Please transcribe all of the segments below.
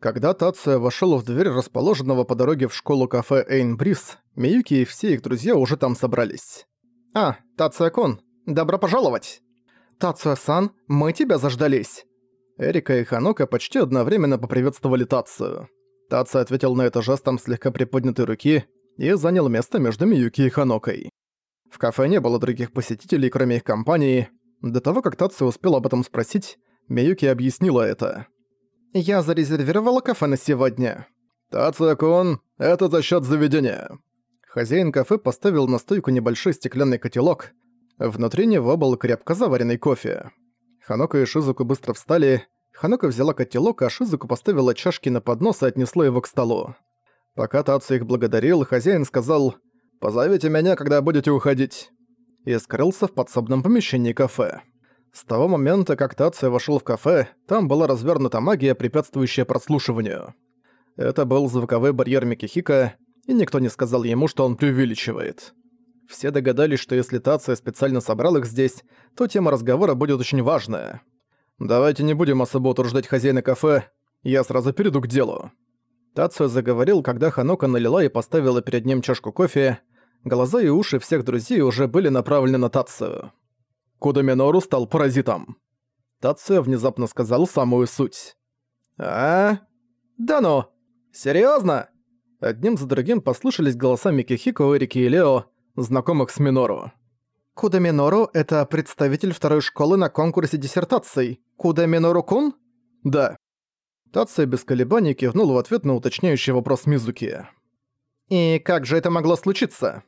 Когда Тация вошел в дверь расположенного по дороге в школу кафе Эйн Брис, Миюки и все их друзья уже там собрались. «А, Тация-кун, добро пожаловать!» «Тация-сан, мы тебя заждались!» Эрика и Ханока почти одновременно поприветствовали Тацию. Тация ответил на это жестом слегка приподнятой руки и занял место между Миюки и Ханокой. В кафе не было других посетителей, кроме их компании. До того, как Тация успел об этом спросить, Миюки объяснила это. «Я зарезервировала кафе на сегодня». «Тация-кун, это за счет заведения». Хозяин кафе поставил на стойку небольшой стеклянный котелок. Внутри него был крепко заваренный кофе. Ханока и Шизуку быстро встали. Ханока взяла котелок, а Шизуку поставила чашки на поднос и отнесла его к столу. Пока Тацу их благодарил, хозяин сказал «Позовите меня, когда будете уходить» и скрылся в подсобном помещении кафе. С того момента, как Тацию вошел в кафе, там была развернута магия, препятствующая прослушиванию. Это был звуковой барьер Микихика, и никто не сказал ему, что он преувеличивает. Все догадались, что если Тация специально собрал их здесь, то тема разговора будет очень важная. «Давайте не будем особо утруждать хозяина кафе, я сразу перейду к делу». Тацию заговорил, когда Ханока налила и поставила перед ним чашку кофе. Глаза и уши всех друзей уже были направлены на Тацию. Куда Минору стал паразитом. Тация внезапно сказал самую суть. «А? Да ну! Серьёзно?» Одним за другим послышались голоса Микихико, Эрики и Лео, знакомых с Минору. Куда Минору — это представитель второй школы на конкурсе диссертаций. Куда Минору-кун? Да. Тация без колебаний кивнул в ответ на уточняющий вопрос Мизуки. «И как же это могло случиться?»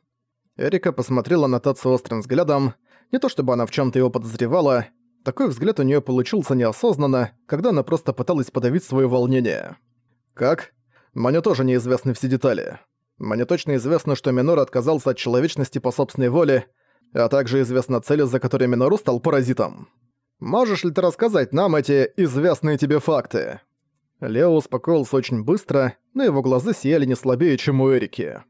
Эрика посмотрела на Тацию острым взглядом. Не то чтобы она в чем то его подозревала, такой взгляд у нее получился неосознанно, когда она просто пыталась подавить свое волнение. «Как?» Мне тоже неизвестны все детали. Мне точно известно, что Минор отказался от человечности по собственной воле, а также известна цель, за которой Минору стал паразитом. Можешь ли ты рассказать нам эти известные тебе факты?» Лео успокоился очень быстро, но его глаза сияли не слабее, чем у Эрики.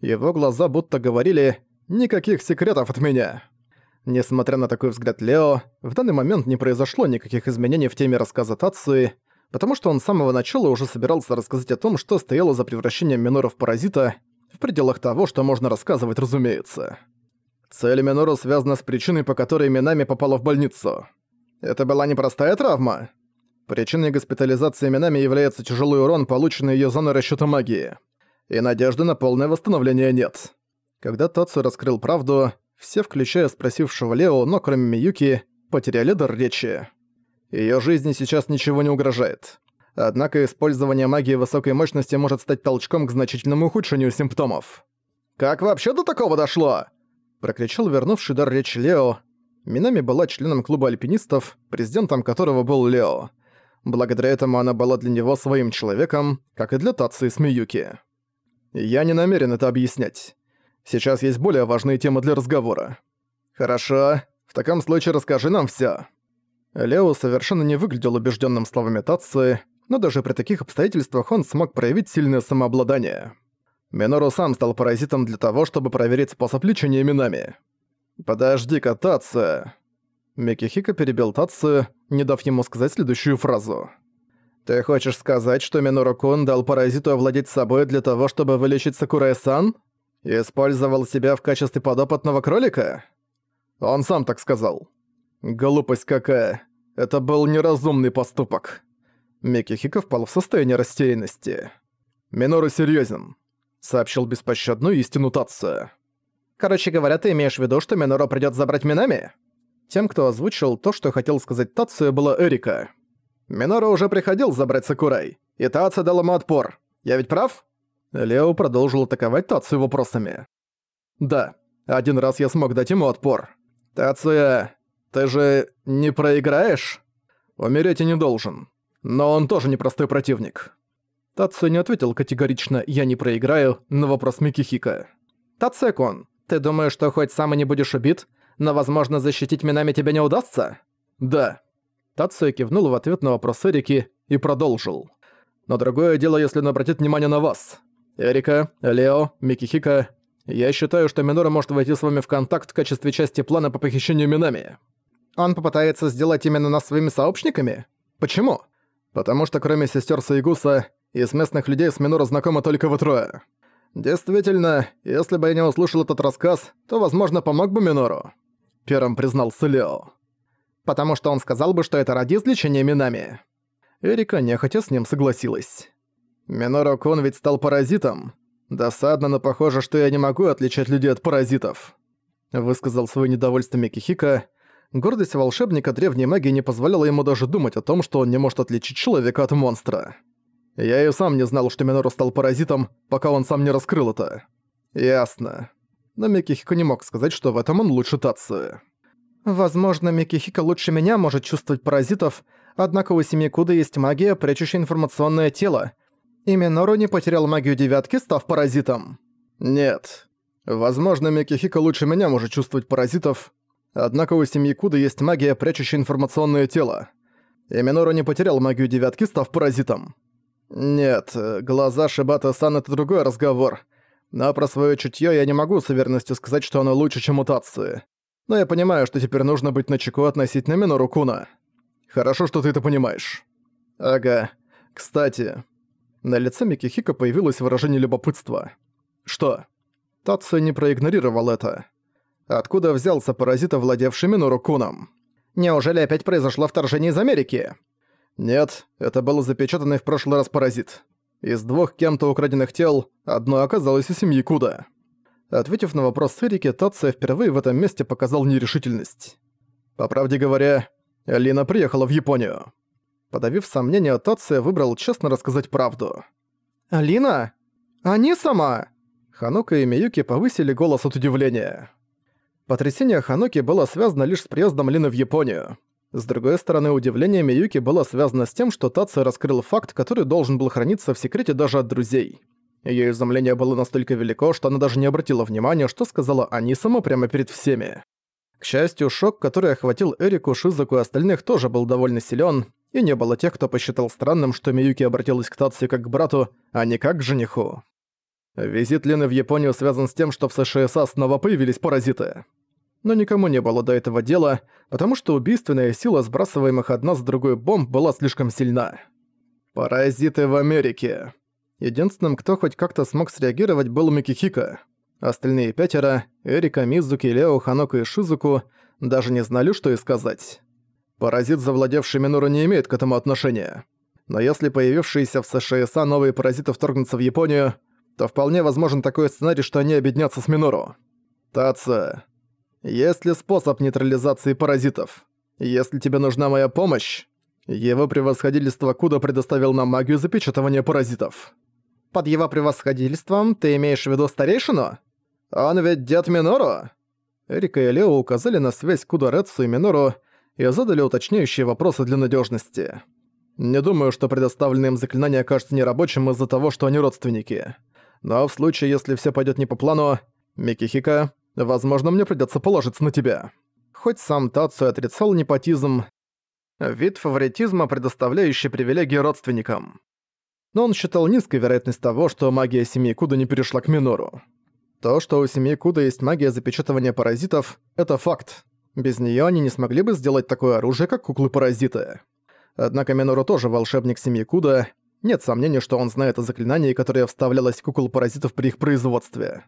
Его глаза будто говорили «никаких секретов от меня». Несмотря на такой взгляд Лео, в данный момент не произошло никаких изменений в теме рассказа Тации, потому что он с самого начала уже собирался рассказать о том, что стояло за превращением Минора в паразита, в пределах того, что можно рассказывать, разумеется. Цель Минора связана с причиной, по которой Минами попала в больницу. Это была непростая травма. Причиной госпитализации Минами является тяжелый урон, полученный её зоной расчёта магии. И надежды на полное восстановление нет. Когда Тацу раскрыл правду, все, включая спросившего Лео, но кроме Миюки, потеряли дар речи. Её жизни сейчас ничего не угрожает. Однако использование магии высокой мощности может стать толчком к значительному ухудшению симптомов. «Как вообще до такого дошло?» Прокричал вернувший дар речи Лео. Минами была членом клуба альпинистов, президентом которого был Лео. Благодаря этому она была для него своим человеком, как и для Тации с Миюки. Я не намерен это объяснять. Сейчас есть более важные темы для разговора. Хорошо, в таком случае расскажи нам всё. Лео совершенно не выглядел убежденным словами Татсы, но даже при таких обстоятельствах он смог проявить сильное самообладание. Минору сам стал паразитом для того, чтобы проверить способ лечения именами. «Подожди-ка, Татсы!» Микихика перебил Татсы, не дав ему сказать следующую фразу. «Ты хочешь сказать, что Минору-кун дал паразиту овладеть собой для того, чтобы вылечить Сакурай-сан? Использовал себя в качестве подопытного кролика?» Он сам так сказал. Глупость какая. Это был неразумный поступок. Микихико впал в состояние растерянности. «Минору серьёзен», — сообщил беспощадную истину Татсу. «Короче говоря, ты имеешь в виду, что Минору придёт забрать Минами?» Тем, кто озвучил то, что хотел сказать Татсу, была Эрика. «Минору уже приходил забрать Сакурай, и Татсу дал ему отпор. Я ведь прав?» Лео продолжил атаковать Татсу вопросами. «Да, один раз я смог дать ему отпор. Тацуя, ты же не проиграешь? Умереть и не должен. Но он тоже непростой противник. Тацу не ответил категорично «я не проиграю» на вопрос Микихика. «Тацекон, ты думаешь, что хоть сам и не будешь убит, но, возможно, защитить Минами тебе не удастся?» «Да». Тацуя кивнул в ответ на вопрос Эрики и продолжил. «Но другое дело, если он обратит внимание на вас. Эрика, Лео, Микихика, я считаю, что Минора может войти с вами в контакт в качестве части плана по похищению Минами». Он попытается сделать именно нас своими сообщниками? Почему? Потому что кроме сестер Саигуса, из местных людей с Минору знакомы только вы трое. Действительно, если бы я не услышал этот рассказ, то, возможно, помог бы Минору. Первым признался Лео. Потому что он сказал бы, что это ради излечения Минами. Эрика нехотя с ним согласилась. Минору Кун ведь стал паразитом. Досадно, но похоже, что я не могу отличать людей от паразитов. Высказал свое недовольство Микихика. Гордость волшебника древней магии не позволяла ему даже думать о том, что он не может отличить человека от монстра. Я и сам не знал, что Минору стал паразитом, пока он сам не раскрыл это. Ясно. Но Микихико не мог сказать, что в этом он лучше Татсу. Возможно, Микихико лучше меня может чувствовать паразитов, однако у семьи Куда есть магия, прячущая информационное тело. И Минору не потерял магию девятки, став паразитом. Нет. Возможно, Микихико лучше меня может чувствовать паразитов, однако у семьи Куда есть магия, прячущая информационное тело. И Минору не потерял магию девятки, став паразитом. Нет, глаза Шибата-сан — это другой разговор. Но про своё чутьё я не могу с уверенностью сказать, что оно лучше, чем мутации. Но я понимаю, что теперь нужно быть начеку относительно Минору Куна. Хорошо, что ты это понимаешь. Ага. Кстати, на лице Микихика появилось выражение любопытства. Что? Тацу не проигнорировал это. Откуда взялся паразит, овладевший Минору Куном? Неужели опять произошло вторжение из Америки? Нет, это был запечатанный в прошлый раз паразит. Из двух кем-то украденных тел одно оказалось у семьи Куда. Ответив на вопрос Эрики, Тация впервые в этом месте показал нерешительность. По правде говоря, Лина приехала в Японию. Подавив сомнения, Тация выбрал честно рассказать правду. «Алина? Они сама?» Ханука и Миюки повысили голос от удивления. Потрясение Хануки было связано лишь с приездом Лины в Японию. С другой стороны, удивление Миюки было связано с тем, что Тацу раскрыл факт, который должен был храниться в секрете даже от друзей. Её изумление было настолько велико, что она даже не обратила внимания, что сказала Анисама прямо перед всеми. К счастью, шок, который охватил Эрику, Шизаку и остальных, тоже был довольно силён, и не было тех, кто посчитал странным, что Миюки обратилась к Тацию как к брату, а не как к жениху. Визит Лены в Японию связан с тем, что в США снова появились паразиты но никому не было до этого дела, потому что убийственная сила сбрасываемых одна с другой бомб была слишком сильна. Паразиты в Америке. Единственным, кто хоть как-то смог среагировать, был Микихика. Остальные пятеро — Эрика, Мизуки, Лео, Ханоко и Шизуку — даже не знали, что и сказать. Паразит, завладевший Минору, не имеет к этому отношения. Но если появившиеся в США новые паразиты вторгнутся в Японию, то вполне возможен такой сценарий, что они объединятся с Минору. Таца, есть ли способ нейтрализации паразитов? Если тебе нужна моя помощь, его превосходительство Куда предоставил нам магию запечатывания паразитов. Под его превосходительством ты имеешь в виду старейшину? Он ведь дед Минору? Эрика и Лео указали на связь Куда Рецу и Минору и задали уточняющие вопросы для надежности. Не думаю, что предоставленное им заклинание окажется нерабочим из-за того, что они родственники. Но в случае, если все пойдет не по плану, Микихика, Возможно, мне придётся положиться на тебя. Хоть сам Тацу отрицал непотизм, вид фаворитизма, предоставляющий привилегии родственникам. Но он считал низкой вероятность того, что магия семьи Куда не перешла к Минору. То, что у семьи Куда есть магия запечатывания паразитов, это факт. Без неё они не смогли бы сделать такое оружие, как куклы-паразиты. Однако Минору тоже волшебник семьи Куда. Нет сомнений, что он знает о заклинании, которое вставлялось в кукол-паразитов при их производстве.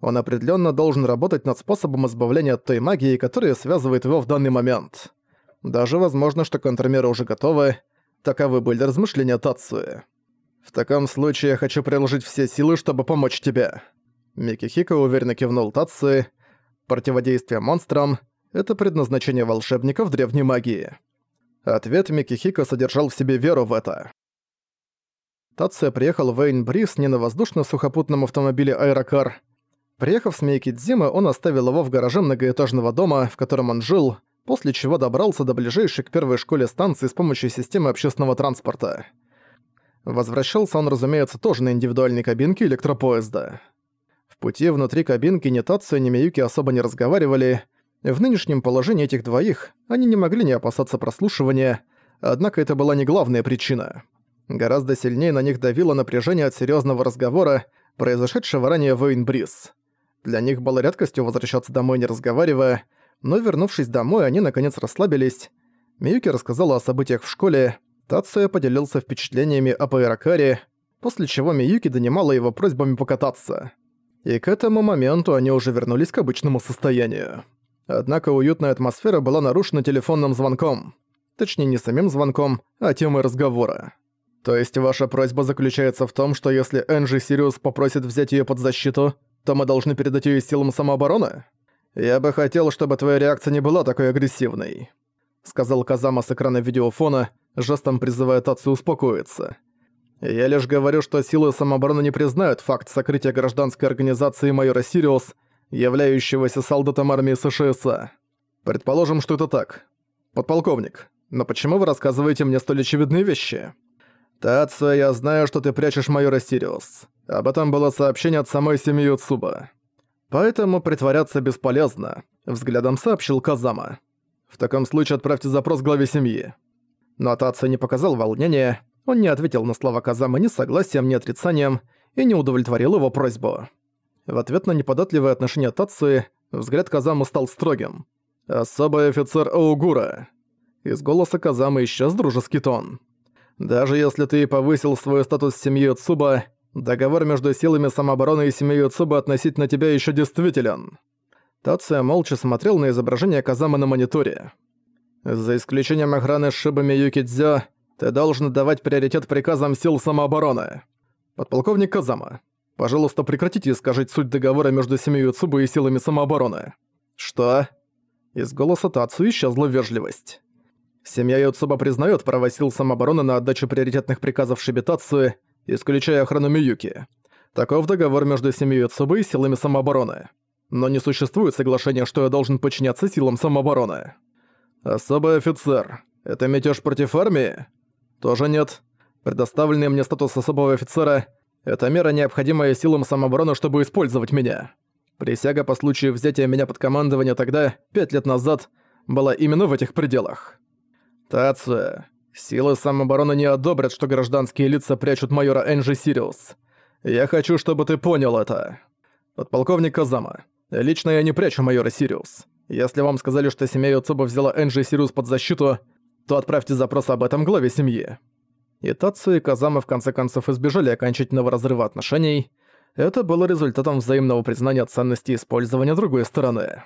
Он определенно должен работать над способом избавления от той магии, которая связывает его в данный момент. Даже возможно, что контрмеры уже готовы. Таковы были размышления Тацуи. В таком случае я хочу приложить все силы, чтобы помочь тебе. Микихико уверенно кивнул Тацуи. Противодействие монстрам — это предназначение волшебников древней магии. Ответ Микихико содержал в себе веру в это. Тация приехал в Эйн-Брис не на воздушно-сухопутном автомобиле «Аэрокар», Приехав с Мейкидзимы, он оставил его в гараже многоэтажного дома, в котором он жил, после чего добрался до ближайшей к первой школе станции с помощью системы общественного транспорта. Возвращался он, разумеется, тоже на индивидуальной кабинке электропоезда. В пути внутри кабинки ни Тацию, ни Миюки особо не разговаривали. В нынешнем положении этих двоих они не могли не опасаться прослушивания, однако это была не главная причина. Гораздо сильнее на них давило напряжение от серьезного разговора, произошедшего ранее в Эйнбриз. Для них было редкостью возвращаться домой не разговаривая, но вернувшись домой, они наконец расслабились. Миюки рассказала о событиях в школе, Тацуя поделился впечатлениями о Пайракаре, после чего Миюки донимала его просьбами покататься. И к этому моменту они уже вернулись к обычному состоянию. Однако уютная атмосфера была нарушена телефонным звонком. Точнее, не самим звонком, а темой разговора. То есть ваша просьба заключается в том, что если Энджи Сириус попросит взять её под защиту, то мы должны передать её силам самообороны? Я бы хотел, чтобы твоя реакция не была такой агрессивной», сказал Казама с экрана видеофона, жестом призывая Тацу успокоиться. «Я лишь говорю, что силы самообороны не признают факт сокрытия гражданской организации майора Сириус, являющегося солдатом армии США. Предположим, что это так. Подполковник, но почему вы рассказываете мне столь очевидные вещи?» «Тацу, я знаю, что ты прячешь майора Сириус. Об этом было сообщение от самой семьи Цуба. Поэтому притворяться бесполезно», — взглядом сообщил Казама. «В таком случае отправьте запрос главе семьи». Но Тацу не показал волнения, он не ответил на слова Казама ни согласием, ни отрицанием и не удовлетворил его просьбу. В ответ на неподатливое отношение Тацуи, взгляд Казамы стал строгим. «Особый офицер Аугура». Из голоса Казамы исчез дружеский тон. «Даже если ты повысил свой статус семьи Цуба, Договор между силами самообороны и семьей Цуба относительно тебя еще действителен». Тация молча смотрел на изображение Казамы на мониторе. «За исключением охраны Шибами Юкидзё, ты должен давать приоритет приказам сил самообороны. Подполковник Казама, пожалуйста, прекратите искажать суть договора между семьей Цуба и силами самообороны». «Что?» Из голоса Тацу исчезла вежливость. Семья Юцуба признает право сил самообороны на отдачу приоритетных приказов Шибитацию исключая охрану Миюки. Таков договор между семьей Цубы и силами самообороны. Но не существует соглашения, что я должен подчиняться силам самообороны. Особый офицер. Это мятеж против армии? Тоже нет. Предоставленный мне статус особого офицера – это мера, необходимая силам самообороны, чтобы использовать меня. Присяга по случаю взятия меня под командование тогда, пять лет назад, была именно в этих пределах. Тация, Силы самообороны не одобрят, что гражданские лица прячут майора Энджи Сириус. Я хочу, чтобы ты понял это. Подполковник Казама. Лично я не прячу майора Сириус. Если вам сказали, что семья Юцуба взяла Энджи Сириус под защиту, то отправьте запрос об этом главе семьи. И Тацу и Казама в конце концов избежали окончательного разрыва отношений. Это было результатом взаимного признания ценности использования другой стороны.